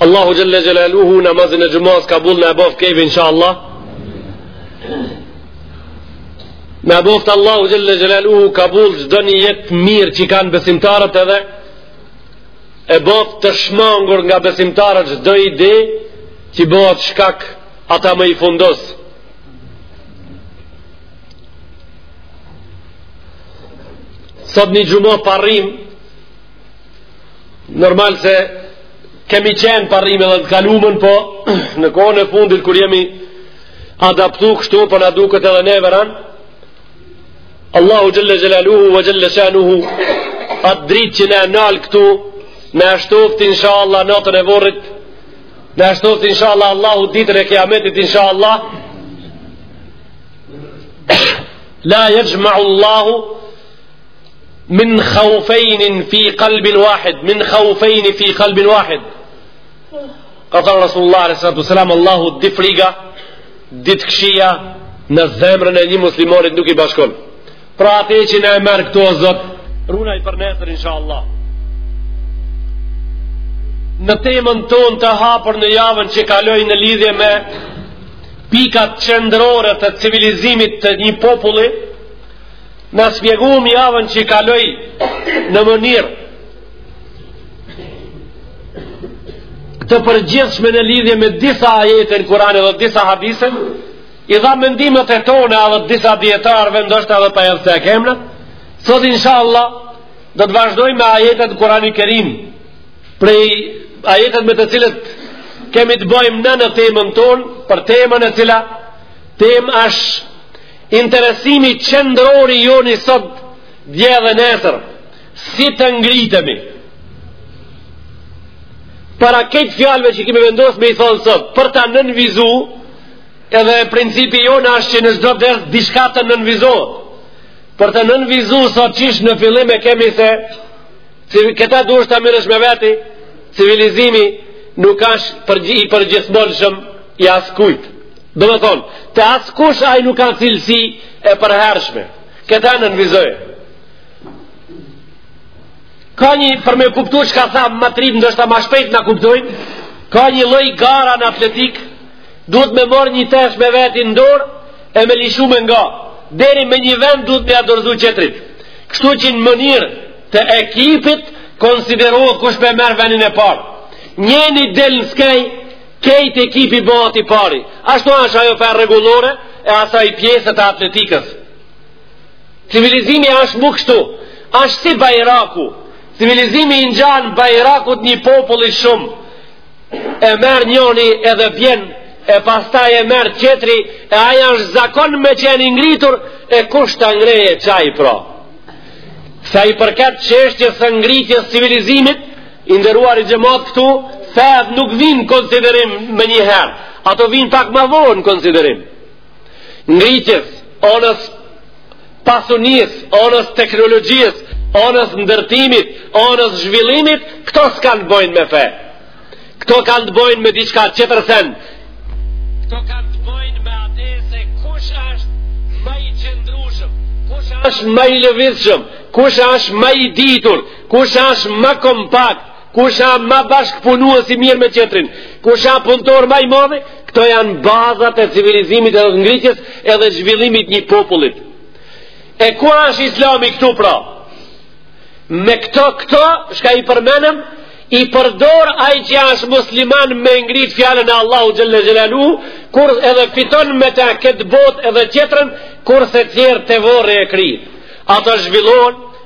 Allahu Xhelle Xhelaluhu namazin e xhumas kabull na e boftë krejtve insha Allah na e boftë Allahu Xhelle Xhelaluhu kabull çdo nijet mirë që kanë besimtarët edhe e boftë të shmangur nga besimtarët çdo ide që bohet shkak ata me i fundos sot një xhumas parim Normal se kemi qenë parim edhe të kalumën, po në kohën e fundit kur jemi adaptu kështu për po na duket edhe ne veran, Allahu xhelle xhelaluhu ve xhelle shanuhu atë dritë që na e nal këtu, na e shtoftë insha Allah natën e vorrit, na e shtoftë insha Allah Allahu ditën e kijametit insha Allah, la jexhmaullahu Min khaufejni fi kalbin wahid, min khaufejni fi kalbin wahid. Ka thanë Resulullah a.s. Allahu dy friga, dy të këqija, në zemrën e një muslimani nuk i bashkon. Pra ato që na i merr këtu Zot, ruana i për nesër, insha Allah. Në temën tonë të hapur në javën që kaloi në lidhje me pikat qendrore të civilizimit të një populli, Na shpjegum javën që kaloi në mënyrë të përgjithshme në lidhje me disa ajete në Kur'an dhe disa hadithe, i dhamë mendimet e tona edhe disa dijetarëve ndoshta edhe pa i thanë emrat. Sot inshallah do të vazhdojmë me ajetet e Kur'ani Kerim. Prej ajetet me të cilët kemi të bëjmë në në temën tonë, për temën e cila temë asht Interesimi qendror i joni sot dje dhe nesër, si të ngritemi. Para këtyre fjalëve që kemi vendos me i thanë sot, për ta nënvizu, edhe principi jonë asht që në çdo ders diçka të nënvizohet. Për ta nënvizu sot qysh në fillim e kemi se si këta duhet ta merresh me veti, civilizimi nuk asht për i përgjithmonshëm i askujt. Domethonë, te askush ai nuk ka cilësi të përhershme. Këta nënvizoje. Ka një për me kuptu çka thamë të rinjtë, ndoshta ma shpejt na kuptojnë, ka një lloj gare në atletikë, duhet me marrë një tesh me veti në dorë, e me lishu me ngá. Deri me një vend duhet me ia dorzu tjetrit. Kështu që në mënyrë të ekipit, konsiderohet kush pe merr vendin e parë. Njëni del në skej, Kejt ekipi bëhet i pari. Ashtu është ajo për rregullore e asaj pjesës e atletikës. Civilizimi është bash kështu. Ashtë si bajraku. Civilizimi i ngjan bajrakut një populli shumë. E merr njoni edhe bjen e pastaj e merr qetri e ai është zakon me qenë i ngritur e kush ta ngreje qaj pra. Sa i përket çështjes së ngritjes civilizimit, I nderuari xhemat këtu, fe nuk vijn konsiderim menjëherë. Ato vijn pak më vonë konsiderim. Ngritjes, anës pasunisë, anës teknologjisë, anës ndërtimit, anës zhvillimit, këto s'kanë të bojnë me fe. Këto kanë të bojnë me diçka qetër sen. Këto kanë të bojnë me ate se kush është ma i qëndrushëm, kush është ma i lëvizshëm, kush është ma i ditur, Kush asht ma kompakt, kush a ma bashkëpunues i mirë me qetrin, kush a punëtor ma i madh, këto janë bazat e civilizimit edhe ngritjes edhe zhvillimit një popullit. E ku asht islami këtu pra? Me këto, këto, çka i përmendëm, i përdor ai që është musliman me ngrit fjalën e Allahut xhele xhelaluhu edhe fiton me ta këtë botë edhe qetrën kurse tjerët te vorri e kry ata zhvillojnë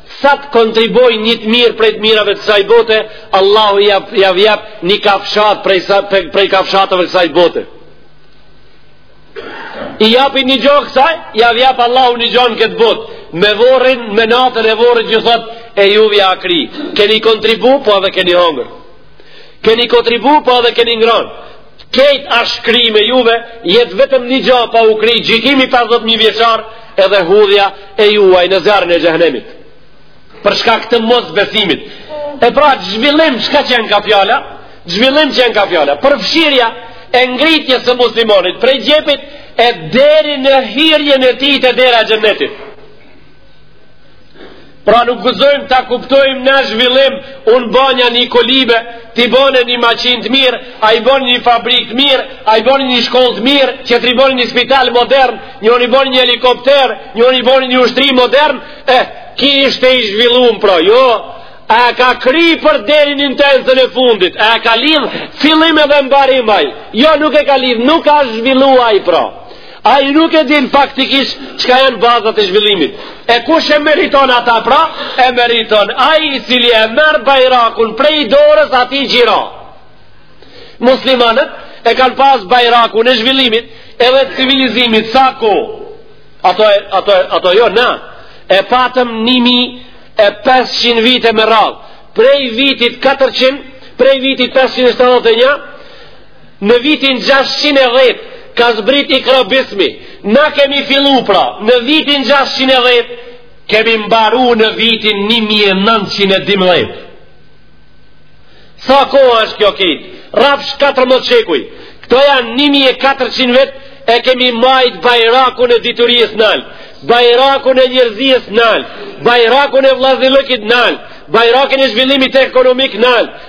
Sa të kontribuojnë një të mirë prej të mirave të kësaj bote, Allahu jav jep një kafshatë prej, prej, prej kafshatave të kësaj bote. I japin një gja kësaj, jav jep Allahu një gja në këtë botë. Me vorrin, me natën e vorrit që thot, e juvja â kry. Keni kontribu, po edhe keni hongër. Keni kontribu, po edhe keni ngranë. Kejt ashtë kry me juve, jet vetëm një gja pa u kry, gjikimi 50.000 vjeçar edhe hudhja e juaj në zjarrin e xhehnemit për shkak të mosbesimit. E pra, zhvillim çka qenka fjala, zhvillim qenka fjala, përfshirja e ngritjes së muslimanit, prej gjepit e deri në hirjen e tij te dera e xhenetit. Pra nuk guzojmë ta kuptojmë na zhvillim, unë bana një kolibe, ti bane një maçinë të mirë, ai bani një fabrikë të mirë, ai bani një shkollë të mirë, qetri bani një spital modern, njoni bani një helikopter, njoni bani një ushtri modern, eh, ki ishte i zhvillun, pra, jo, a ka kry për deri n'instancën e fundit, a ka lidh fillim edhe mbarim ai, jo, nuk e ka lidh, nuk ka zhvillu ai, pra, Ai nuk e din faktikisht çka janë bazat e zhvillimit. E kush e meriton ata pra? E meriton ai i cili e merr bajrakun prej dorës atij gjira. Muslimanët e kanë pas bajrakun e zhvillimit edhe civilizimit sa ku ato, ato, ato jo na e patëm 1500 vite me radhë prej vitit 400 prej vitit 571 Në vitin 610 ka zbrit ikra bismi. Na kemi fillu pra, në vitin 610 kemi mbaru në vitin 1912. Sa kohë është kjo kejt? Rrafsh 14 shekuj. Këto janë 1400 vjet e kemi majt bajrakun e dituries nalt, bajrakun e njerëzies nalt, bajrakun e vllazllëkit nalt, bajrakun e zhvillimit ekonomik nalt,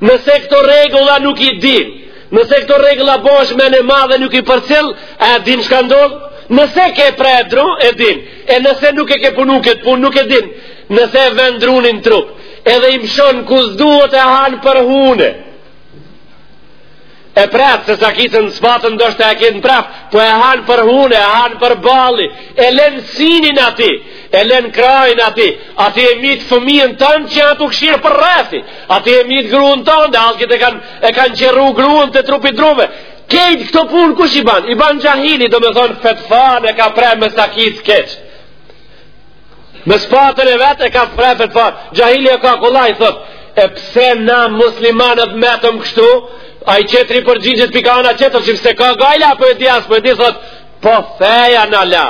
Nëse këto rregulla nuk i din, nëse këto rregulla bohesh men e madhe nuk i përcill, a e din shka ndodh? Nëse ke pre dru, e din. E nëse nuk e ke punu këtë punë, nuk e din. Nëse e ven drunin n'trup, edhe i mshon ku s'duhet e han për hune. e pref, se sakicën spatën, ndoshta e ke pref, po e han për hune, e han për balli, e len sinin ati, e len krahin ati, ati e mit fëmijën tan që janë tu kshir përrethi, ati e mit gruen tane, dhe alkit e kanë qërru gruen te trupi i druve, kejt këto punë kush i ban, i ban xhahili, domethonë fetfan e ka pre me sakicë keq, Me spatën e vet e ka pre fetfan. Xhahili e ka kollaj, thot, e pse na muslimanët metëm kështu, ai qetri përgjigjet pi ka ana qetër, që s'e ka gajle, a po e di a s'po e di, thot, po feja na la.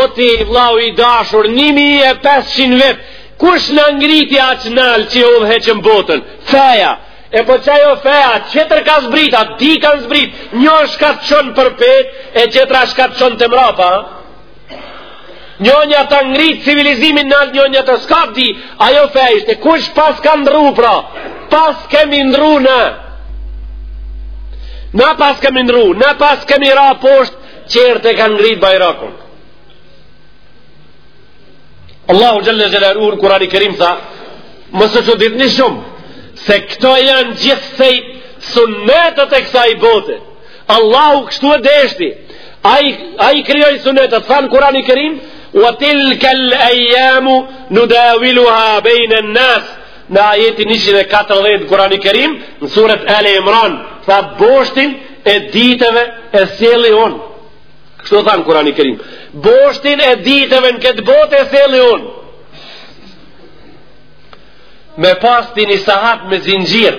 O ti, vllau i dashur, 1500 vjet, kush na ngriti aq nalt që udhëheqëm botën? Feja. E po qajo feja, qetër ka zbrit, a dy ka zbrit, një shka t'çon përpjetë, e qetra shka t'çon te mrapa, ha? Njonja ta ngrit civilizimin a njonja ta skapti, ajo fe është, kush paska ndrru pra, paskemi ndrru na, na paskemi ndrru, na paskemi ra poshtë, qertë e kanë ngrit bajrakun. Allahu xhel-le xhelaluhu, Kurani Kerim tha, mos u çuditni shumë, se këto janë gjithsej sunetet e kësaj bote, Allahu kështu e deshti. Ai i krijoi sunetet, than Kurani i Kerim, "Wa tilka al-ayyamu nudawiluha bayna an-nas." Në ajetin 114 Kurani i Kerim, në suret Ali Imran, tha boshtin e ditëve e sjelli un. Kështu than Kurani i Kerim. Boshtin e ditëve në këtë botë e sjelli un. Me pas ti ni sahat me zinxhir.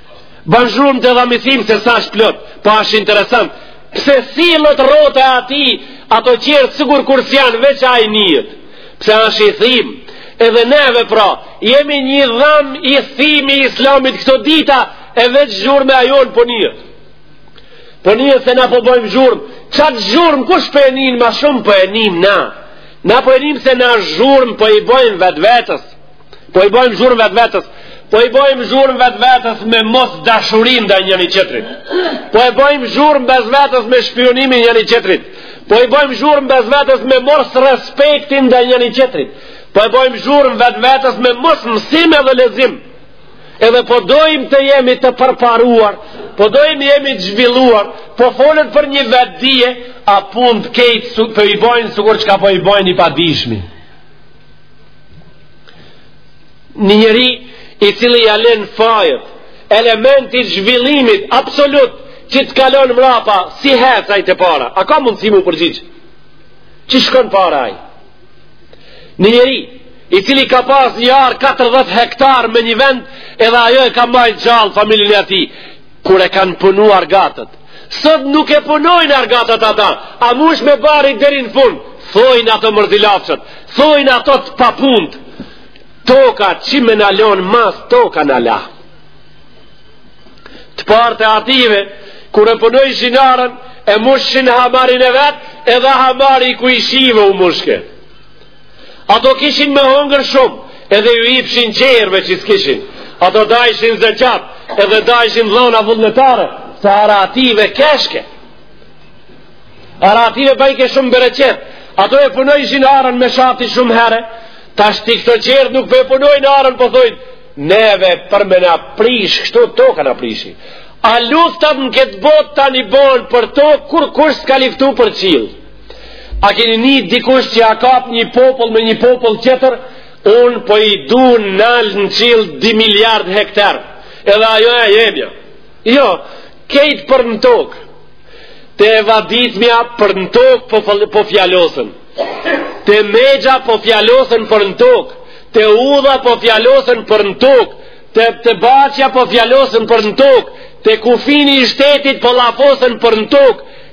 Ban zhurmë te dhami i thim se sa është plot, po është interesant. Pse sillet rrota e ati, ato qertë sigur kur s'janë veç ai nijet. Pse është i thim, edhe neve pra, jemi një dham i thim i islamit këto dita, e veç zhurma e jon po nijet. Po nijet se na po bojmë zhurmë, qat zhurmë kush po e nin ma shumë po e nijm na. Na po e nijm se na zhurmë po i bojmë vetvetes. Po i bojmë zullum vetvetes, po i bojmë zullum vetvetes me mosdashurinë ndaj njani-qetrit, po i bojmë zullum vetvetes me shpiunimin njani-qetrit, po i bojmë zullum vetvetes me mosrespektin ndaj njani-qetrit, po i bojmë zullum vetvetes me mosmësim edhe lexim, edhe po dojmë të jemi të përparuar, po dojmë t'jemi të zhvilluar, po folet për një vetëdije, a punët kejt po i bojnë, sikur çka po i bojnë i padishmi. Një njeri i cili ja len fajet, elementi zhvillimit absolut që të kalon mrapa, si hec ai te para. A ka mundësi mu përgjigj? Qysh shkon para ai? Një njeri i cili ka pas një arë 40 hektar me një vend edhe ajo e ka majtë gjallë familjen e atij Kur e kanë punu argatët, sot nuk e punojnë argatët ata, a mush me bari deri në fund, thojnë ato mërzilafqët, thojnë ato të papunt, toka që me na lon mas toka na la. Të parët e atyve, kur e punojshin arën, e mushshin hamarin e vet, edhe hamari i kojshive u mushke. Ato kishin me hongër shumë, edhe ju ipshin qerve që s'kishin. Ato dajshin zeqat, edhe dajshin dhona vullnetare, se ara atyve keshke. Ara atyve bajke shumë bereqet. Ato e punojshin arën me shati shumë herë, tashti këto qerët nuk po e punojnë arën, po thojnë, neve për me na prish, kështu toka na prishi. A luftat në këtë botë tani bohen për tokë, kurkush s'ka liftu për qill. A keni ni dikush që a kap një popull me një popull tjetër, unë po i du nalt në qill dy miliard hektar, edhe ajo e jemja. Jo, kejt për në tokë, te vaditmja për në tokë po, po fjalosen, te mexha po fjalosen për në tokë, te udha po fjalosen për në tokë, te, te bahçja po fjalosen për në tokë, te kufini i shtetit po llafosen për në tokë,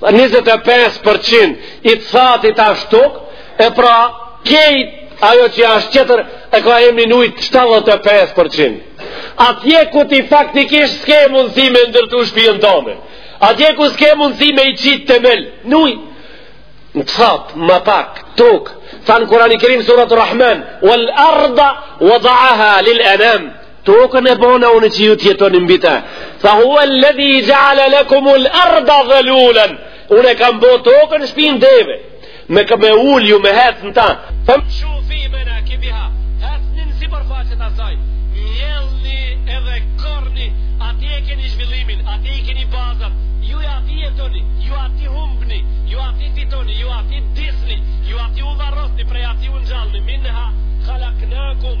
25 për qind i të thatit asht tokë e pra kejt ajo që ashtë qetër e ka emrin ujt 75 për qind atje ku ti faktikisht s'ke mundësi me ndërtu shpijën tane atje ku s'ke mundësi me i qitë temel n'uj në të thatë më pak tuk thanë Kurani Kerim suratu Rahman wal arda wadaha lil enem Tokën e bona unë që ju të jetoni mbi të. Tha huve ledhi xheale lekumul arda dhelulen. Unë e kam bo tokën shpinë deve. Me kon e ulët ju me hec në ta. Femshu fi menakibiha. Hecni nëpër faqe të saj. Mjellni edhe korrni. Aty e keni zhvillimin. Aty e keni bazat. Ju aty jetoni. Ju aty humbni. Ju aty fitoni. Ju aty disni. Ju aty u varrosni. Prej aty u ngjallni. Minha halaknakum.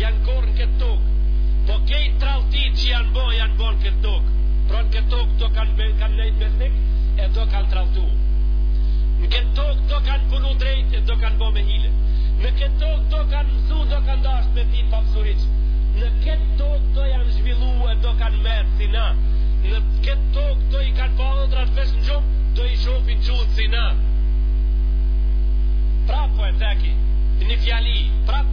Janë korrë në këtë tokë Po kejt tradhtitë që janë bo Janë bo në këtë tokë Pra në këtë tokë do kanë ben kanë nejtë besnik E do kanë tradhtu Në këtë tokë do kanë punu drejt E do kanë bo me hile Në këtë tokë do kanë mësu Do kanë dasht me ti papsuric Në këtë tokë do janë zhvillu E do kanë mërë si na Në këtë tokë do i kanë pa andrrat veç në gjumë Do i shofin çutë si na Prap po e ceki Një fjali Prap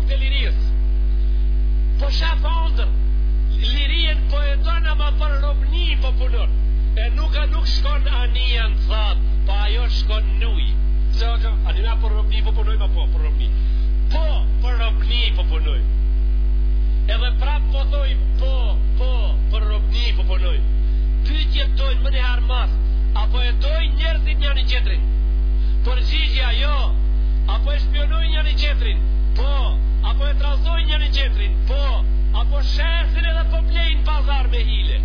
të lirisë. Po shef ëndërr, lirien po e don ama për robni po punon. E nuk a nuk shkon anija në thatë, po ajo shkon në uj. Se hoxhë, a na për robni po punojm a, po për robni. Po për robni po punoj. Edhe prap po thoj, po, po për robni po punoj. Pytjet jonë menjëherë mas, a po e dojnë njerëzit njani-qetrin. Përgjigja jo, a po e shpiunojnë njani-qetrin. Po, a po e trazojnë njëri tjetrin, po, a po shesin edhe po blejnë pazar me hile.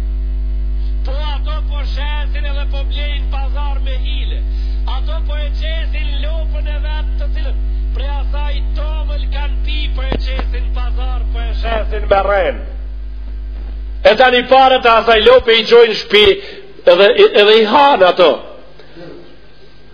Po ato po shesin edhe po blejnë pazar me hile. Ato po e qesin lopën e vet të cilët, prej asaj tomël kanë pi po e qesin n'pazar po e shesin me rrenë. E tani paret e asaj lope i çojnë n'shpi edhe, edhe i hanë ato.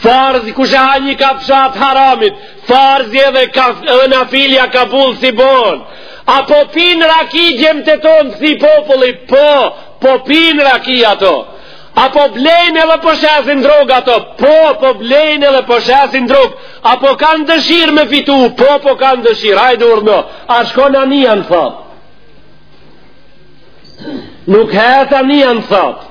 Farzi kush e ha një kapshat haramit, farzi edhe, ka, edhe nafilja kabull s'i bon, a po pinë raki djemtë tonë si populli, po, po pinë raki ato, a po blejnë edhe po shesin drogë ato, po, po blejnë edhe po shesin drogë, a po kanë dëshirë me fitu, po, po kanë dëshirë, hajde urdhno, a shkon anija në thatë, nuk hec anija në thatë,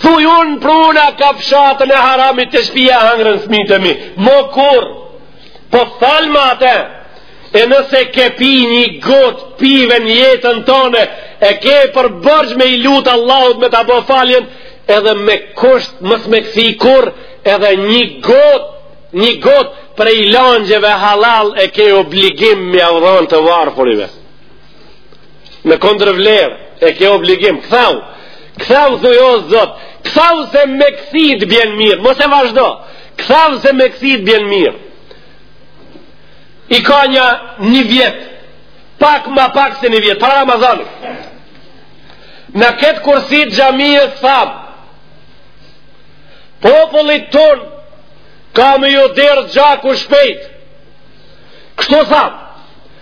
Thuj unë pruna kafshatën e haramit te shpia hangrën fmijtë e mi. Mo kurrë, po falma atë, e nëse ke pi një gotë pive në jetën tonde, e ke për borxh me iu lutë Allahut me ta bo faljen, edhe me kusht mos me kthy kurrë, edhe një gotë, një gotë prej langjeve hallall e ke obligim me jau dhon të varë në kundërvlerë, e ke obligim, kthau, kthau dhe jo zot, kthau se me kthy t'bjen mirë, mos e vazhdo, kthau se me kthy t'bjen mirë. I ka nja një vjet, pak ma pak se një vjet, para Ramazanit. Në këtë kursi t'xhamisë thamë, popullit tonë, ka me ju derdh gjaku shpejt, kështu thamë,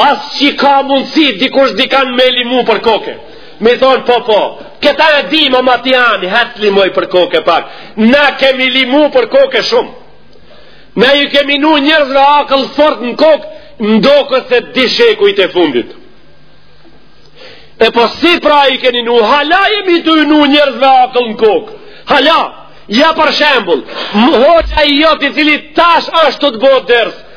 As që ka mundësi dikush dikan me limu për koke. Me i thonë po po, këta e dim ama ti ani, hec limoj për koke pak. Na kemi limu për koke shumë. Na ju kemi nu njerëzve akull fort në kokë, në do këta dy shekujt e fundit. E po si pra i keni nu, hala jemi tu nu njerëzve akull në kokë. Hala, ja për shembull, më hoxha i joti cili tash asht tu t'bo ders,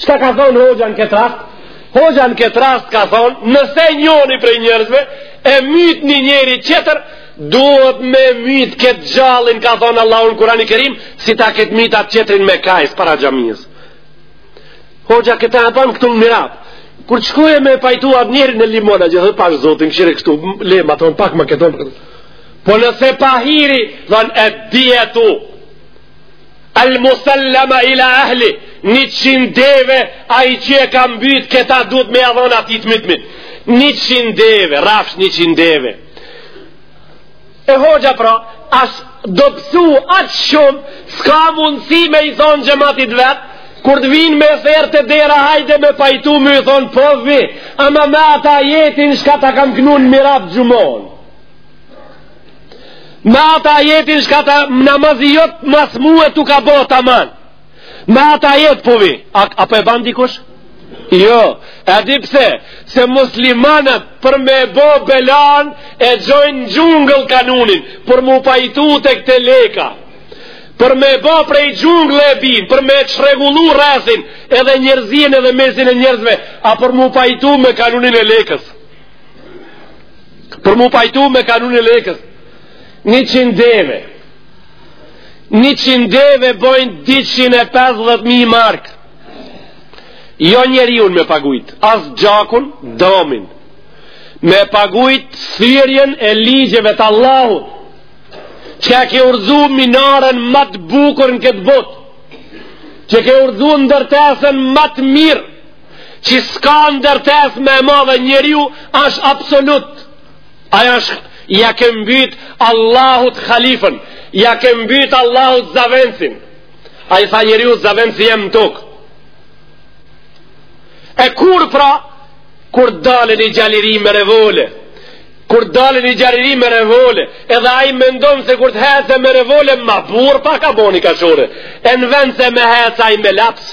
Çka ka thonë hoxha në këtë rast? Hoxha në këtë rast ka thonë, nëse njoni prej njerëzve, e mytë një njeri qetër, duhet me mytë këtë gjallin, ka thonë Allahu në Kurani Kerim, si ta ketë mytë atë qetrin me kast, para xhamisë. Hoxha këta e banë këtu në mihrab. Kur shkon me pajtu atë njeri e limon, që dhe pashë zotin, kqyre kështu, lema, thonë pak më këtë, Po nëse pahiri, thonë e dijetu, Al musallama ila ahli, njëqind deve, ai që e ka mbytë, këta duhet me ja dhon atij të mytmit. Njëqind deve, rrafsh njëqind deve. E hoxha pra, asht dobësu aq shumë, s'ka mundësi me i thonë xhematit vet, kur të vinë me thirr te dera, hajde me pajtu me i thonë, po vi, ama me atë ajetin, shka ta kam knu në mihrab xhumanë. Me atë ajetin shka ta namazi jot mas mue t'u ka bo taman. Me atë ajet po vi. A, a po e ban dikush? Jo. E di pse? Se muslimanët për me bo belanë e gjojnë xhungëll kanunin. Për m'u pajtu tek te Leka. Për me bo prej xhungle e bin. Për me çrregullu rrethin edhe njerëzinë edhe mesin e njerëzve. A për m'u pajtu me kanunin e Lekës. Për m'u pajtu me kanunin e Lekës, njëqind deve, njëqind deve bojnë 250.000 markë, jo njeriun me pagujt, as gjakun, domin, me pagujt thyerjen e ligjeve të Allahut, që e ke rrëzu minaren ma të bukur në këtë botë, që e ke rrëzu ndërtesën ma të mirë, që s'ka ndërtesë ma e madhe njeriu është absolut aj është ja ke mbyt Allahut khalifën ja ke mbyt Allahut zavendsin ai tha njeriu zavendsi jem në tok e kur pra kur del një i gjallë i ri me revole kur del një i gjallë i ri me revole edhe ai mendon se kur të hecë me revole ma burrë pak a bon hi kashore e në vend se me hecë ai me laps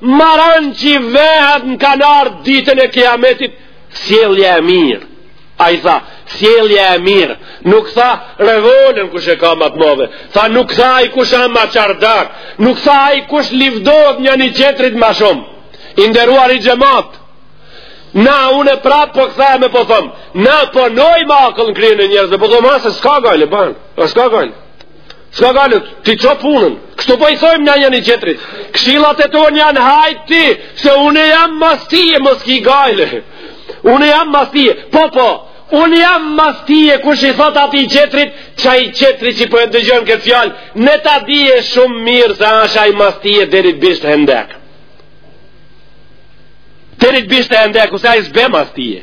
Ma e rana që i vehet në kanar ditën e kiametit, sjellje e mirë. Ai tha, sjellje e mirë. Nuk tha, revolën kush e ka ma të madhe. Tha, nuk tha, ai kush e ma çardak. Nuk tha, ai kush livdohet njani tjetrit ma shumë. I nderuari xhemat. Na, unë e prapë po kthehna po thom. Na, po nojmë akëll në krye të njerëzve. Po thom, asë, s'ka gajle, ban. S'ka gajle. S'ka gajle, ti ço punën, kështu po i thojmë na njani tjetrit, këshilat tona janë hajt ti, se unë jam mas teje mos ki gajle, unë jam mas teje, po po, unë jam mas teje kush i thot atij tjetrit, qai tjetri që po e ndëgjon këtë fjalë, le ta dijë shumë mirë se asht ai mas teje deri t'bish n'hendek. Deri t'bish n'hendek, ose ai s'bje mas teje.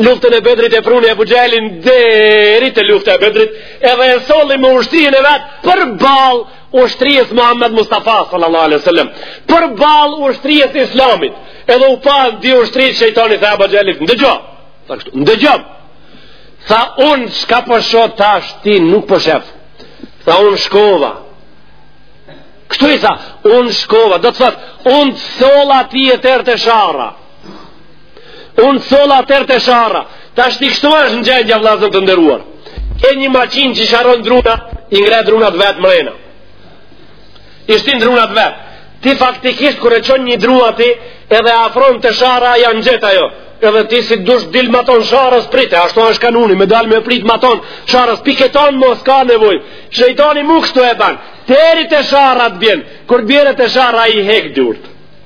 Luftën e Bedrit e pruni Abu Xhehlin deri te lufta e Bedrit, edhe e solli me ushtrinë e vet përballë ushtrisë Muhammed Mustafa sallallahu alaihi wasallam, përballë ushtrisë Islamit. Edhe u panë dy ushtritë shejtani i tha Abu Xhehlit. Ndëgjo. Tha kështu, ndëgjom. Tha un çka po shoh tash ti nuk po shef. Tha un shkova. Kështu i tha, un shkova, do të thot, un t'solla ty deri te sharra. Unë sola atër të shara, ta shti kështu është gjendja vllazën të nderuar. Ke një maqinë që sharron druna, i ngre drunat vetë mrena. I shtin drunat vetë. Ti faktikisht kur e çon një dru aty edhe afron te sharra e ngjet ajo edhe ti si dush dil matanë sharrës prite, ashtu është kanuni, me dal me prit matanë sharrës, pi këtanë ma s'ka nevoj, shejtani mu kështu e ban, deri te sharra t'bjen, kur t'bjen te sharra i hek durt.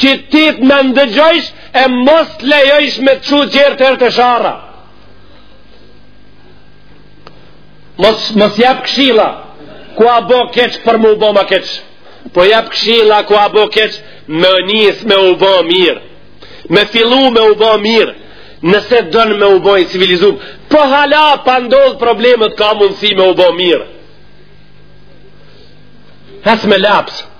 që ti të na ndëgjojsh e mos të lejojsh me të çu qer deri te sharra. Mos, mos jap këshila, kur a bo keq për me u bo ma keq. Po jap këshila, kur a bo keq, me nis me u bo mirë. Me fillu me u bo mirë. Nëse don me u bo i civilizum, po hala pa ndodhë problemet ka mundësi me u bo mirë. Hec me laps.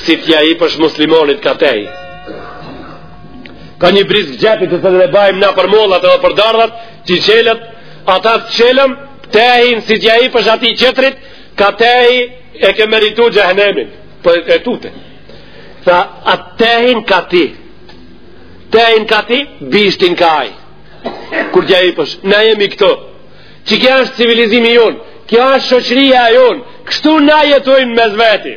Si t'ja ipsh muslimanit ka tehi. Ka një brisk xhepit të të dhe bajmë na për mollat edhe për dardhat, që i qelët, ata të qelëm, tehin si t'ja ipsh atij qetrit, ka tehi e ke meritu xhehenemin, për po e tute. Tha, atë tehin ka ti, tehin ka ti, bishtin ka aj. Kur t'ja ipsh, na jemi këto, që ky është civilizimi jonë, kjo është shoqëria jonë, kështu na jetojmë mes veti.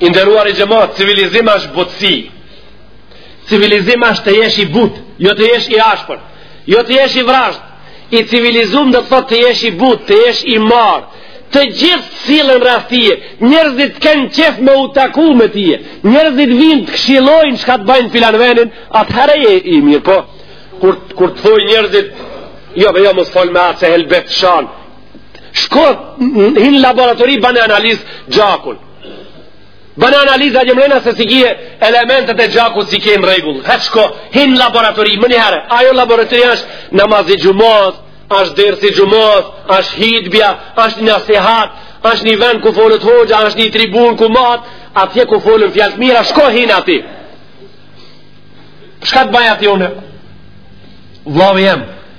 I nderuari xhemat, civilizim është butësi. Civilizim është të jesh i butë, jo të jesh i ashpër, jo të jesh i vrazhd. I civilizum do të thotë të jesh i butë, të jesh i marë. Të gjithë sillen rreth teje, njerëzit kanë qejf me u taku me ti. Njerëzit vijnë të këshillojnë çka të bëjnë filan vendin, atëherë je i mirë, po kur kur të thojnë njerëzit, jo, jo mos fol me atë se helbet shan. Shko, hin laboratori, bane analizë gjakun. Bane analizë a gjemrena se s'i ke elementet e gjakut s'i ke në rregull. He shko, hin laboratori, menjëherë. Ajo laboratori është namazi xhumasë, është dersi xhumasë, është hytbja, është nasihat, është një vend ku folet hoxha, është një tribunë ku mat, atje ku folën fjallë mira, shko hin aty. Shka të baj ty une? Vllau jem.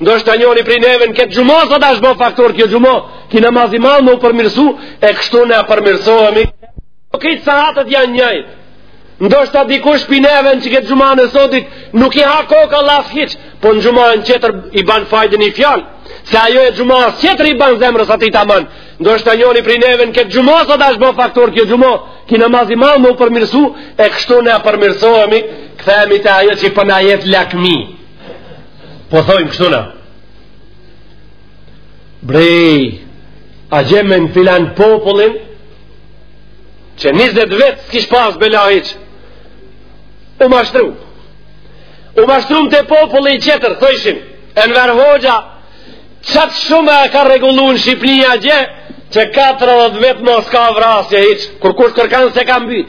Ndoshta njoni prej neve në këtë xhuma, sot është bo faktor kjo xhuma, ky namazi xhumasë me u përmirësu, e kështu ne përmirësohemi. Po këto nasihatet janë njëjtë. Ndoshta dikush prej neve në që këtë xhuman e sodit, nuk i ha koka llaf hiç, po në xhumanë qetër i ban fajde një fjalë, se ajo e xhumasë qetër i ban zemrës atij taman. Ndoshta njoni prej neve në këtë xhuma, sot është bo faktor kjo xhuma, ky namazi xhumasë me u përmirësu, e kështu ne përmirësohemi, kthehemi te ajo që i përna po jetë lakmi. Po thojmë kështu na. Brej, a gjeme në filan popullin, që 20 vjet s'kish pas bela hiç, u mashtrum. U mashtrum te populli qetër, thojshim, Enver Hoxha, qaq shumë e ka rregullu në Shqipnia gje, që 40 vjet mos ka vrasje hiç, kurkush kërkan s'e ka mbyt,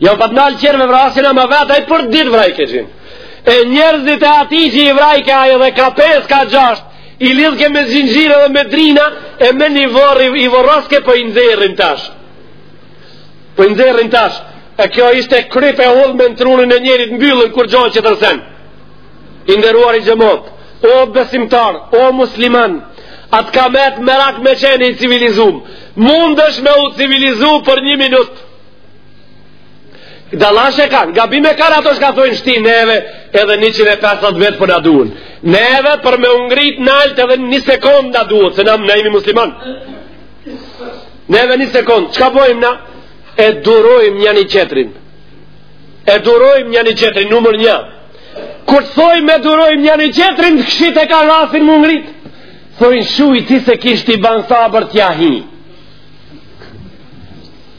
Jo pa të nalë qërë me vrasin e më vetë, e për ditë vrajke gjin. E njerëzit e atij që i vrajke ai edhe ka pesë, ka gjashtë, i lidhke me zinxhirë dhe me drina, e me një vorr i vorroske për po i nxjerrin tash. Për po i nxjerrin tash. E kjo ishte kryp e hedhme në trunin e njerit mbyllen kurgjo që të rësen. I nderuari xhemat, o besimtar, o musliman, a të ka met merak me qenë i civilizum. Mundesh me u civilizu për një minutë. Dalash e kanë, gabim e kanë ato çka thojnë çi neve edhe 150 vjet po na duhen. Neve për me u ngrit nalt edhe një sekund na duhet, se na jemi musliman. Neve një sekund, çka bojmë na? E durojmë njoni qetrin. E durojmë njoni qetrin, numër një. Kur të thojmë me durojmë njoni qetrin, të këshit e ka rafin me u ngrit. Thojnë shu i ti se kishti ban sabër tja hi.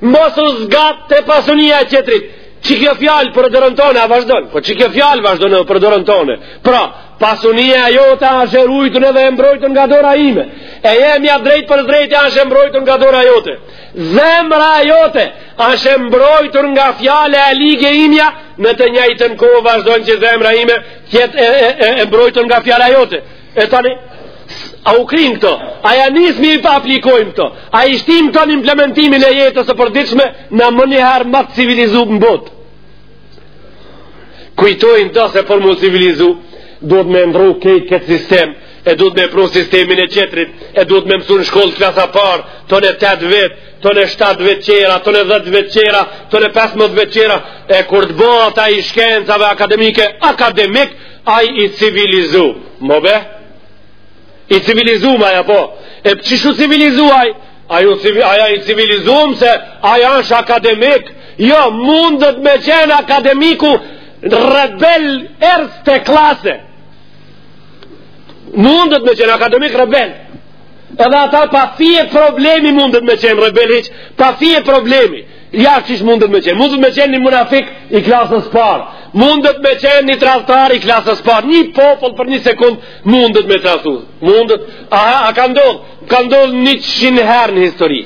Mos u zgat te pasunia e qetrit. Çi kjo fjalë për dorën tonë, a vazhdon? Po çi kjo fjalë vazhdon për dorën tonë? Pra, pasunia e jote asht e rujtun edhe e mbrojtur nga dora ime. E emja drejtpërdrejt asht e mbrojtur nga dora jote. Zemra e jote asht e mbrojtur nga fjala e ligë imja, në të njajtën kohë vazhdon që zemra ime të jetë e, e, e, e mbrojtur nga fjala jote. E tani, a u kryen këto? A ja nisëm i aplikojmë këto? A i shtimë këto në implementimin e jetës e përditshme në më njëherë më të civilizu në botë? Kujtojnë do se për m'u civilizu, duhet me ndrru krejt këtë sistem, e duhet me pru sistemin e qetrit, e duhet me mësu në shkollë klasa parë, të në 8 vjet, të në 7 vjet qera, të në 10 vjet qera, të në 15 vjet qera, e kur të bohet ai i shkencave akademike, akademik, Ai i civilizum be? I civilizum ai, po. E qysh u civilizu ai? Ai u civil, ai i civilizum se ai është akademik. Jo, mundet me qenë akademiku rebel erste klase. Mundet me qenë akademik rebel. Edhe ata pa fije problemi mundet me qenë rebel, hiç pa fije problemi. Ja qysh mundet me qenë. Mundet me qenë një munafik i klasës parë. Mundet me qenë një traftar i klasës parë. Një popull për një sekund mundet me traftu. Mundet, aha, a ka ndodhë? Ka ndodhë njëqind herë në histori.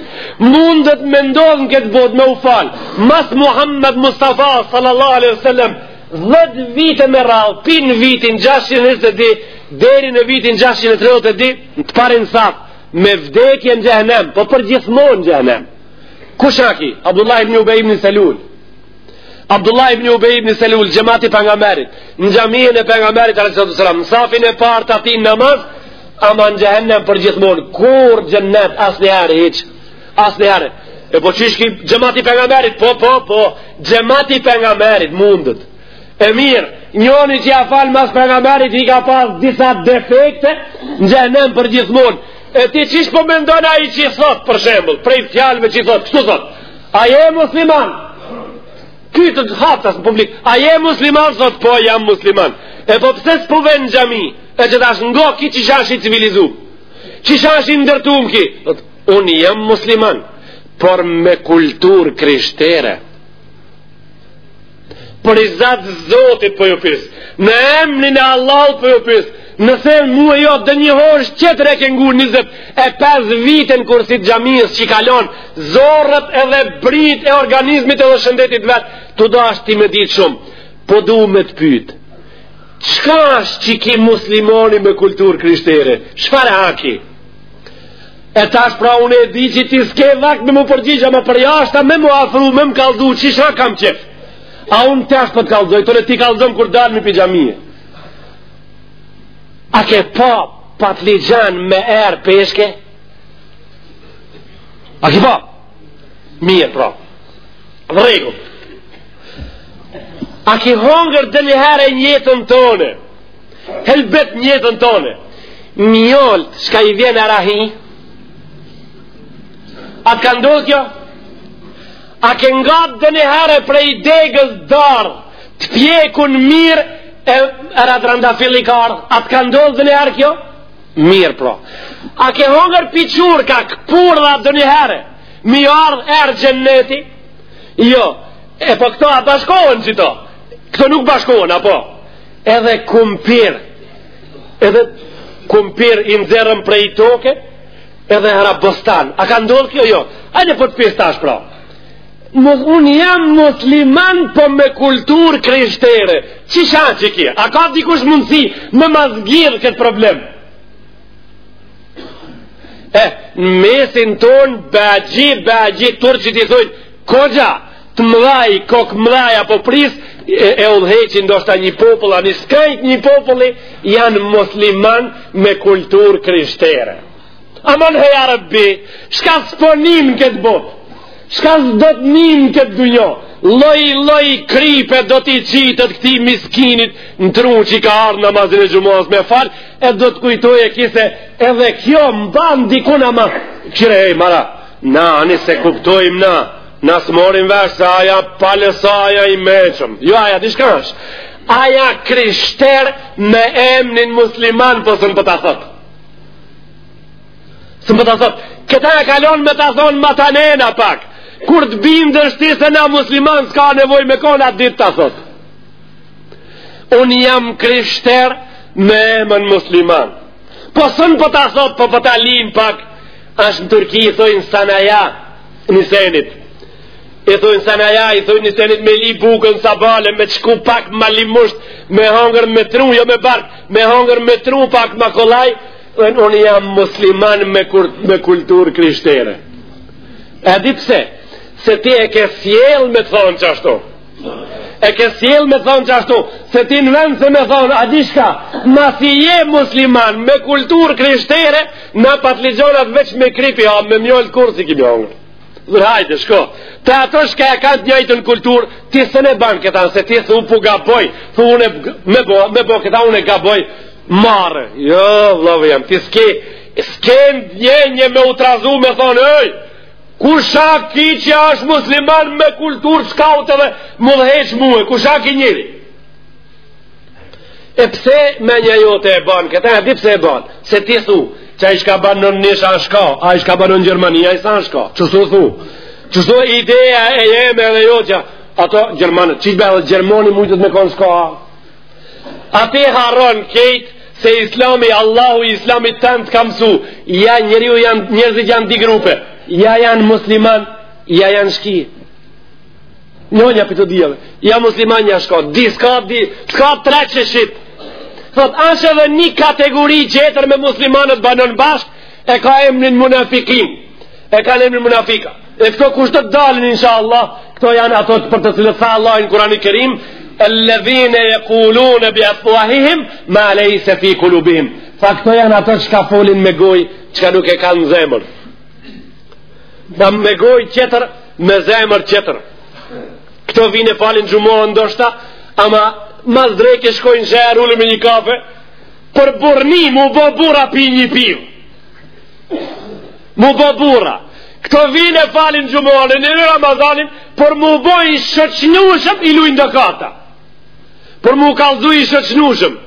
Mundet me ndodhë në këtë botë me u falë mas Muhammed Mustafa sallallahu alaihi sallam Dhjetë vite me radhë, pi n'vitin 622 deri në vitin 632, n'të parin saf, me vdekje në xhehenem, po përgjithmonë në xhehenem. Kush a ki? Abdullah ibn Ubay ibn Salul. Abdullah ibn Ubay ibn Salul, xhemati i pejgamberit, në xhaminë e pejgamberit alayhi salatu wasalam, n'safin e parë tatin namaz, ama në xhehenem përgjithmonë, kurrë xhennet asnjëherë hiç. Asnjëherë. E po qysh ki xhemati i pejgamberit? Po, po, po. Xhemati i pejgamberit mundet. E mirë, njoni që a falë mas pejgamberit i ka pas disa defekte në xhehenem përgjithmonë. E ti qysh po mendon ai që i thot, për shembul, prej fjalëve që i thot, kështu thot, a je musliman? Ty të të haptas në publik, a je musliman? Thot, po, jam musliman. E po pse s'po vjen në xhami? E që tash ngo ki qysh ash i civilizu? Qysh ash i ndërtum ki? Thot, Unë jam musliman, por me kulturë krishtere. Për riza të Zotit po ju pys, në emnin e Allahut po ju pys, në thërë mu e jo ndonjë hoxhë tjetër e ka ngu 25 vite n'kursi t'xhamisë që i kalon zorrët edhe brijtë e organizmit edhe shëndetit vet ndoshta ti m'i ditë shumë po du me të pytë çka është qiky muslimani me kulturë krishtere çfarë a ky E tash pra unë e di që ti s'ke vakt me m'u përgjigj ama përjashta me m'u afru me më kallzu qishta kam qef a unë tash po të kallzoj tonë t'i kallzoj kur dalim pi xhamie a ke pa patlixhan me erë peshke a ke pa mirë pra rregull a ke hongër ndonjëherë n'jetën tone Helbet n'jetën tone. Mjaltë, çka i vjen era hi? A të ka ndodhë kjo? A ke nga ndonjëherë prej degës dardhë, të pjekun mirë era trandafil i ka ardh, a të ka ndodhë ndonjëherë kjo? Mirë, pro. A ke hongër piçurka këpurdha ndonjëherë, me i ardhë erë xhenneti? Jo, e po këto a bashkohen qito? Këto nuk bashkohen, apo? edhe kumpir edhe kumpir i nxerrën prej toke edhe era bostan a ka ndodhë kjo jo a unë po të pys tash pra Mos, unë jam musliman po me kulturë krishtere çka a qiky a ka dikush mundësi me ma zgjidhë këtë problem e eh, në mesin tonë bajagi bajagi turqit i thujnë Koxha, të mëdhaj, kokëmëdhaj apo prijës, e, e udhëheqin ndoshta një popull, a një skaj t'një populli, janë musliman me kulturë krishtere. Aman hej ja Rabbi, çka s'po nim n'këtë botë, çka s'do të nim n'këtë dynjo, lloj-lloj kripe do t'i qitet këtij miskinit në tru që i ka ardhë namazin e xhumasë me falë, e do të kujtojë e kishe edhe kjo mba dikun ama, kqyre e mara, Na, ani s'e kuptojmë na, na s'e morrim vesh se aj a palësa aj a i mençëm. Jo, aj a, di çka është? Aj a krishter me emnin musliman, po s'un po ta thotë. S'un po ta thotë. Këta e ka lon me ta thonë matanena pak. Kur të bindesh ti se na musliman s'ka nevojë me kon, atë ditë ta thotë. Unë jam krishter me emën musliman. Po s'un po ta thotë, po po ta linë pak, Ashtë në Turki i thojnë sanaja një senit. I thojnë sanaja, i thojnë një senit me ly bukën sabahle, me shku pak ma limusht, me hongër me tru, jo me bark, me hongër me tru pak ma kolaj, dhe unë jam musliman me, kur, me kulturë krishtere. E di pse, se ti e ke sjell me thonë qashtu. e ke sjell me thonë qashtu se ti në vend se me thonë a di shka masi je musliman me kultur krishtere na patlixhonat veç me krip i ham me mjaltë kurr s'i kimi hongër dhe hajde shko te ato shka e ka të njajtën kultur ti se ne banë këta se ti thu u pu gaboj thu une me bo, me bo këta une gaboj marë jo vlovë jam ti s'ke s'ke ndjenjë me u trazu me thonë oj Kushak ki që është musliman me kulturë shkaut edhe më udhëheq mue, kushak i njeri. E pse menja jote e banë, këta e di pse e banë, se ti thu, qaj shka banon në Nish a shka, ai shka banon në Gjermani, ai s'a shka, qështu thu, qështu ideja e jeme dhe jo që, ato Gjermanë, që i bëhe dhe Gjermani mujtët me konë shka, A ti harron krejt se islami, Allahu islami ty të ka msu, ja njeriu janë, njerzit janë dy grupe, ja janë musliman, ja janë shki. Njënja prej të dyjave, ja musliman ja shka, dy s'ka, dy, s'ka tre që shqip. Thot, asht edhe një kategori tjetër me muslimanët banon bashkë, e ka emnin munafikin. e kanë emnin munafika e këto kush do të dalin inshallah këto janë ato për të cilët tha Allah në Kurani Kerim alladhina yaquluna bi afwahihim ma laysa fi qulubihim tha këto janë ato çka folin me gojë që nuk e kanë në zemër pa me gojë tjetër me zemër tjetër këto vijn e falin xhumanë ndoshta ama mas dreke shkojnë njiherë ulen me një kafe për burni mu bo burra pi një pivë Mu bo burra, këto vijn e falin xhumanë e Ramazanin, për mu bo i shoqnushëm i lujnë do karta. Për mu kallzu i shoqnushëm,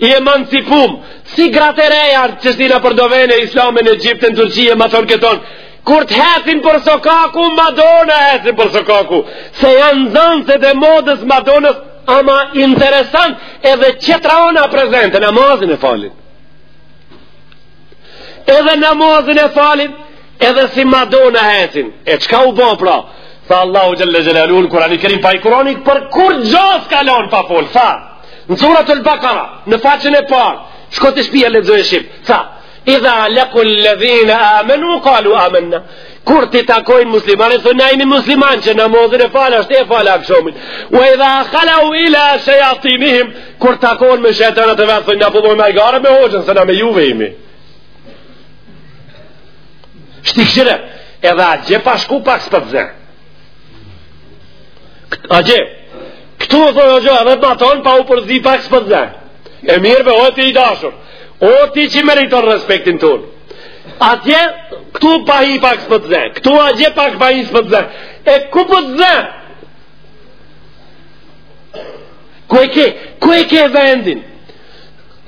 i emancipum, si gratë e reja qështu nëpër do vene islame në Egjipt, në Turqi, ma thonë këton, kur të hecin për sokaku, Madonna hecin për sokaku, se janë zënë se dhe modës Madonës, ama interesant edhe tjetra ona prezente, namazin e falin. Edhe namazin e falin, edhe si Madonna hecin. E qka u bo pra? Tha Allahu Xhelle Xhelalu në Kurani Kerim, pa i Kurani për kurgjo s'kalon pa fol, tha. Në surat el-Bakara, në faqën e parë, shko te shpia lexoje shqip, tha. Idha leku lëdhina amenu, kalu amenna. Kur t'i takojnë muslimanë, thë na jemi muslimanë që namazin e fala është e fala akshomin. Wa idha khalau ila shayatinihim Kur takohen me shejtanët e vet, thonë na po bojmë gara me hoxhën se na me juve jemi. Shti kqyre, edhe atje pa shku pak s'po t'zë. Atje, këtu e thoi o gjo, edhe te matan pa u përzi pak s'po t'zë. E mirë be, o ti i dashur, o ti që meriton respektin tonë. Atje, këtu pa hi pak s'po t'zë, këtu atje pak pa hi s'po t'zë. E ku po t'zë? Ku e ke? Ku e ke vendin?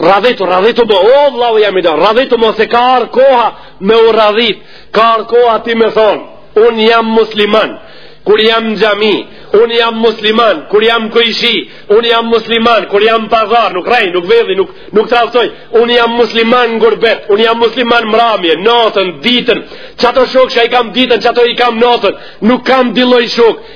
Radhitu, radhitu më, o vllau jem i do, radhitu më se ka ardh koha me u radhit, ka ardh koha ti me thonë, unë jam musliman, kur jam në xhami, unë jam musliman, kur jam në kojshi, unë jam musliman, kur jam në pazar, nuk rrej, nuk vjedhi, nuk, nuk tradhtoj, unë jam musliman në gurbet, unë jam musliman mramje, natën, ditën, qato shokë që i kam ditën, qato i kam natën, nuk kam dy lloj shokë,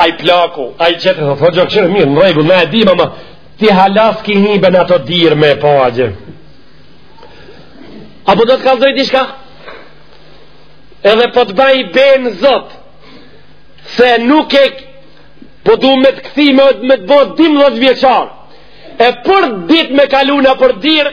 Ai plaku, ai çetri, po jo çerë mirë, në rregull, na e dimë ama. Ti hala s'ki hi be n'ato dirë me pa gjë. A po do të kalzoj diçka? Edhe po të bëj be n'Zot. Se nuk e po du me të kthy, me të bë 12 vjeçar. E për ditë me kalu nëpër dirë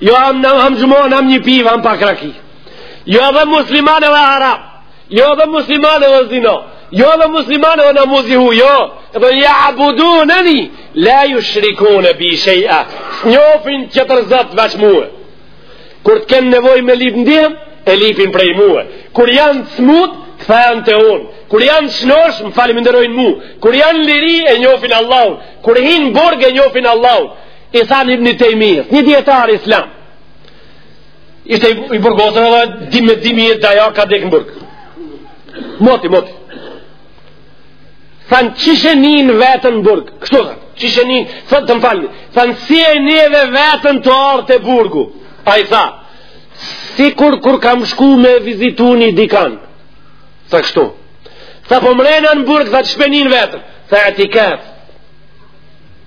Jo hem në, hem xhuma, hem një pivë, hem pak raki. Jo edhe musliman edhe haram. Jo edhe musliman edhe zina. Jo edhe musliman edhe namuzi i huj, jo. Edhe jaabuduneni, la jushrikune bi shej'a. S'njofin tjetër zot veç mue. Kur të kenë nevojë me lyp ndihmë, e lypin prej mue. Kur janë të smut, kthehen te unë. Kur janë shnosh, më falënderojnë mu. Kur janë n'liri, e njofin Allahun. Kur hinë n'burg, e njofin Allahun. I thanë Ibni Tejmijes, një djetar islam, ishte i burgosur edhe dim me dim i e daja ka dek në burg. Moti, moti. Thanë qysh e nin veten në burg, kështu dhe, qysh e nin, thënë të më falni, thanë si e nive veten tu ardh te burgu, ai tha, sikur kur kam shku me vizitu një dikan, tha kështu, tha po mrena në burg, tha qysh pe nin veten, tha e ti kefë,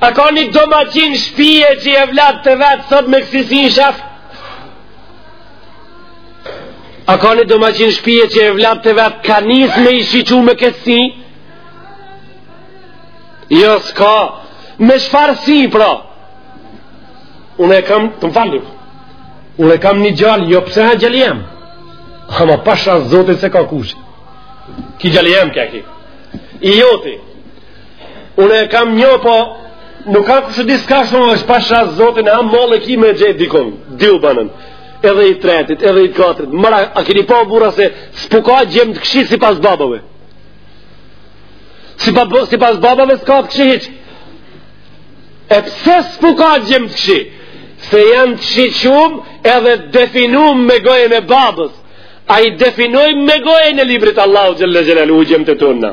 A ka një domaçin shpije që evladët e vet sot me kësi syni i shef? A ka një domaçin shpije që evladët e vet ka nis me i shiqu me kësi? Jo, s'ka. Me çfarë sy, pra. Unë e kam, të më falni, unë e kam një djalë, jo pse a djali jem. Ama pasha zotit s'e ka kush. Ky djali jem qaky. I joti. Unë e kam një po nuk ka kush diçka shumë është pasha zotin ama mollë e ki me gjet dikon, diu banën, edhe i treti, edhe i katërti, mëra, a kini pa burra se s'po ka djem të këqij sipas babave. Si, pa, sipas babave s'ka të këqij hiç. E pse s'po ka djem të këqij? Se janë të shiqum edhe definum me gojën e babës. A i definojmë me gojën e librit Allahu xhel-le xhelaluhu djemtë tonë.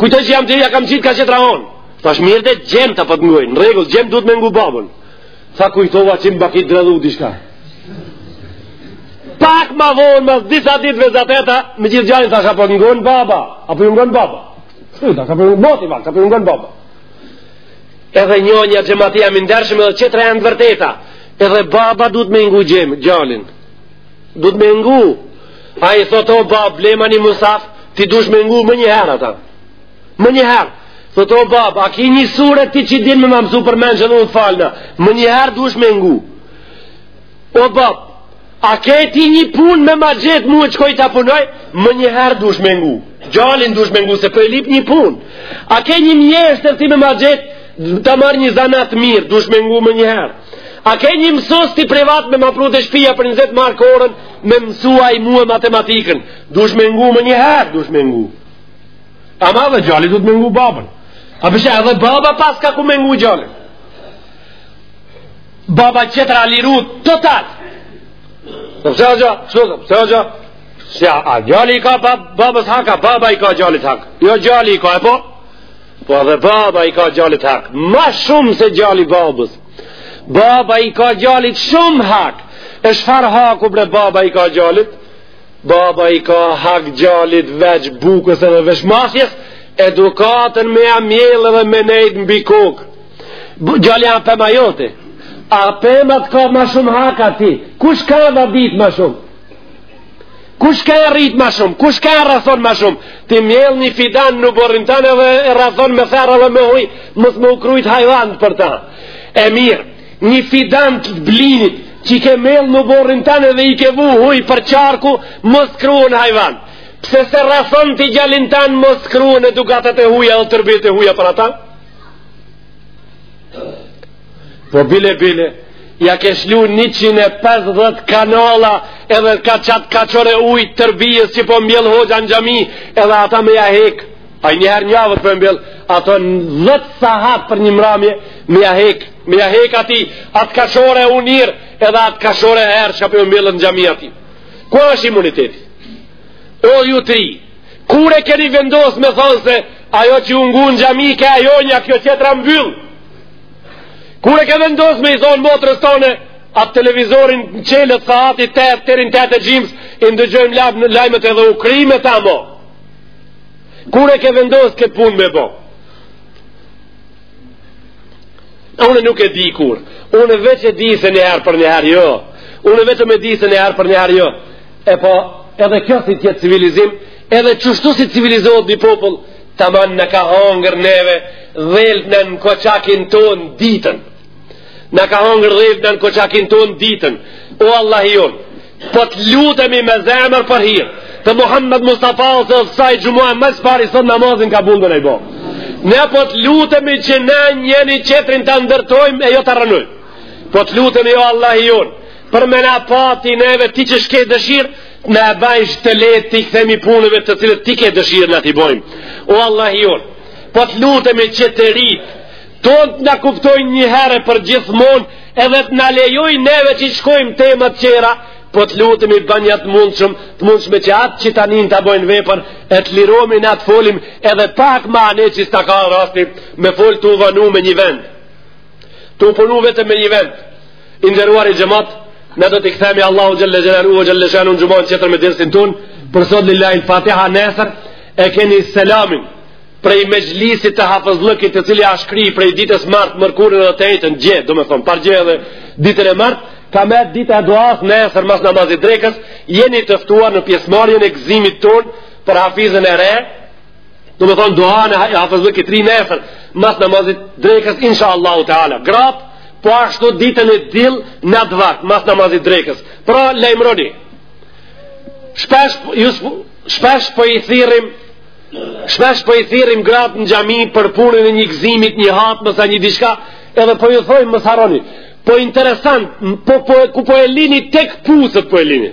Kujtoj që jam të ja kam qitë ka qetra on. Tha është mirë dhe djemtë a po të ngojnë. Në rregull, djemtë duhet me ngu babën. Tha kujtova që më bakit dredhu diçka. Pak ma vonë, mas disa ditë me zateta, me gjithë djalin, tha a po të ngon baba. A po të ngon baba. Sëjta, ka për ngujnë boti, ka për ngujnë baba. Edhe njonja gjematia ma ndershme dhe qetra e në vërteta. Edhe baba duhet me ngu djemtë, djalin. Duhet me ngu. A i thot o bab, blema një musaf, ti dush me ngu menjëherë ata. Menjëherë. Thot o bab, a ki një sure ti që din me më mësu përmendsh e u falna. Menjëherë dush me ngu. O bab, a ke ti një punë me ma gjet mu e shkoj ta punoj? Menjëherë dush me ngu. Djalin dush me ngu se po e lyp një punë. A ke një mjeshtër ti me ma gjet ta marr një zanat mirë, dush me ngu menjëherë. A ke një mësus ti privat me ma pru te shpia për njëzet markë orën me mësu ai mu matematikën? Dush me ngu menjëherë, dush me ngu. Ama edhe djali duhet me ngu babën. A pe sheh edhe baba paska ku me ngu djalin. Baba qëtër a liru total. Në përse a gja, që dhe, përse a gja? Se a, a djali i ka babës hak a, baba i ka djalit hak a. Jo djali i ka, e po? Po edhe baba i ka djalit hak, ma shumë se djali babës. Baba i ka djalit shumë hak. E çfarë haku bre baba i ka gjallit? Baba i ka hak djalit veç bukës edhe veshmathjes, edukatën me ia mjellë edhe me nejtë mbi kokë. Djali a pema jote. A pema ka ma shumë hak a ti? Kush ka dha ditë ma shumë? Kush ka rrit ma shumë, kush ka rrathon ma shumë, ti mjell një fidan në oborrin tand edhe e rrathon me therra dhe me huj, mos me u krujt hajvani për ta. E mirë, një fidan të blinit, që ke mjell në oborrin tand dhe i ke vu huj përqark, mos kruhet hajvan. Pse s'e rrathon ti djalin tand, mos kruhen edukatat e huja dhe terbijet e huja për ata? Po bile bile, ja ke shlu 150 kanala edhe ka qat kafshore ujtë terbijes që po mbjellë hoxha në xhami edhe ata me ja hek ai njëherë në javët për po mbjellë ato në 10 sahat për një mramje me ja hek me ja hek ati atë kafshore unir edhe atë kafshore herë që po mbjellë në xhami ati ku është imuniteti o ju të ri kur e keni vendos me thonë se ajo që ngu në xhami ke ajo një kjo qetra mbyllë Kur e ke vendos me i thonë motrës tone, atë televizorin në çelet sahati tetë deri në tetë e gjimës, i ndëgjojmë lajmet edhe u kry me ta mo. Kur e ke vendos këtë punë me bo? A unë nuk e di kur. Unë veç e di se një herë për një herë jo. Unë veç e me di se një herë për një herë jo. E po, edhe kjo si t'jetë civilizim, edhe qështu si civilizohet një popull, Taman na ka hongër neve dhelpna në koçakin ton ditën. Na ka hongër dhelpna në koçakin ton ditën. O Allahi jonë, po të lutemi me zemër për hir të Muhammed Mustafasë e kësaj xhumaje më së pari sot namazin ka bundën e i bo. Ne po të lutemi që ne njeni qetrin ta ndërtojmë e jo ta rrënojmë. Po të lutemi o Allahi jonë, për me na pati neve ti qysh ke dëshirë, Na e bajsh të lehtë t'i kthemi punëve të cilët ti ke dëshirë na t'i bojmë. O Allahi jonë, po të lutemi që të ritë tonë të na kuptojnë një herë për gjithmonë, edhe të na lejojnë neve që i shkojmë temat qera, po të lutemi bënja të mundshëm, të mundshme që atë që ta nin ta bojnë vepër, e të liromi na të folim edhe pak ma ne që s'ta ka rasti me fol tu u vanu me një vend. Tu punu vetëm me një vend, i nderuari xhemat, na do t'i kthemi Allahu Xhelle Xhelaluhu Xhelle Shanuhu në xhumanë qetër me dersin tonë, për sot lil-lahil fatiha nesër, e keni selamin prej mexhlisit të hafëzllëkit të cili asht kry prej ditës martë, mërkurën dhe të ejtën, gje, do me thonë, pargje dhe ditën e martë, ka me ditë e duas nesër mas namazit drekës, jeni të ftuar në pjesmarrjen e gzimit tonë për hafizën e re, Do me thonë duanë e hafëzllëkit të ri nesër, mas namazit drekës, inshallahu teala. Gratë, po ashtu ditën e diel në atë vakt, mas namazit drekës. Pra, lajmëroni. Shpesh, ju, shpesh po i thirrim, shpesh po i thirrim gratë në xhami për punën e një gzimit, një hatmes a një diçka, edhe po ju thojmë mos harroni. Po interesant, po, po, ku po e lini tek pusët po e lini.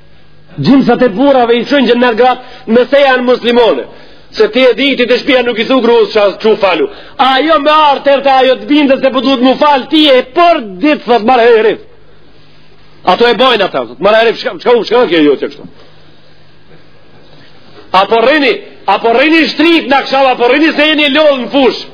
Gjimsat e burrave i çojnë në xhennet gratë nëse janë muslimone. Se ti e di ti te shpia nuk i thu grusë çu falu. Ajo me artë tërë të ajo të bindë se po duhet mu falë ti e për ditë thotë more herif. Ato e bojnë ata, thotë more herif, shka, shka, shka, kjo jo që kështu. Apo rrini, apo rrini shtritë në këshala, apo rrini se jeni lodhë në fushë.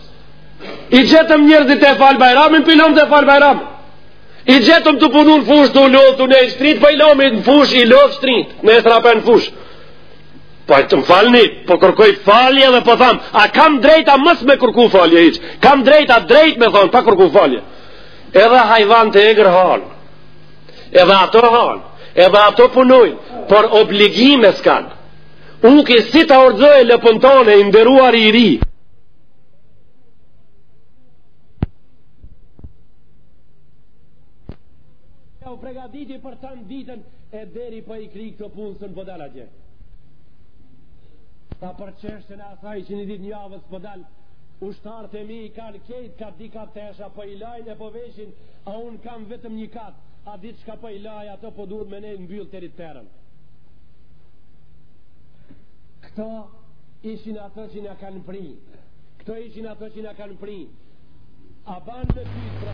I gjetëm njerëzit tu e falë bajramin, po i lomë tu e falë bajramin. I gjetëm tu punu në fush, tu lodhë, tu nejt shtrit, po i lomë në fush, i lodhë shtrit, nesër prap në fush. Po e të më falni, po kërkoj falje dhe po tham, a kam drejta mos me kërku falje, hiç. Kam drejta drejt me thonë, pa kërku falje. Edhe hajvant e egër hanë, edhe ato hanë, edhe ato punojnë, por obligime s'kanë. Ujki si ta rrzoj lopën tonë, i nderuar i ri. Ja u pregaditi për tanë ditën e deri po i kry këto punë s'un po dal a po gje. Tha për çështjen e asaj që një ditë në javë s'po dal, po ushtarët e mi i kanë krejt ka dy katë tesha po i lajnë e po veshin, a unë kam vetëm një katë, at ditë çka po i laj ato po duhet me nejt mbyllë deri t'teren. Këto ishin ato që na kanë pri. Këto ishin ato që na kanë pri. A banë në ty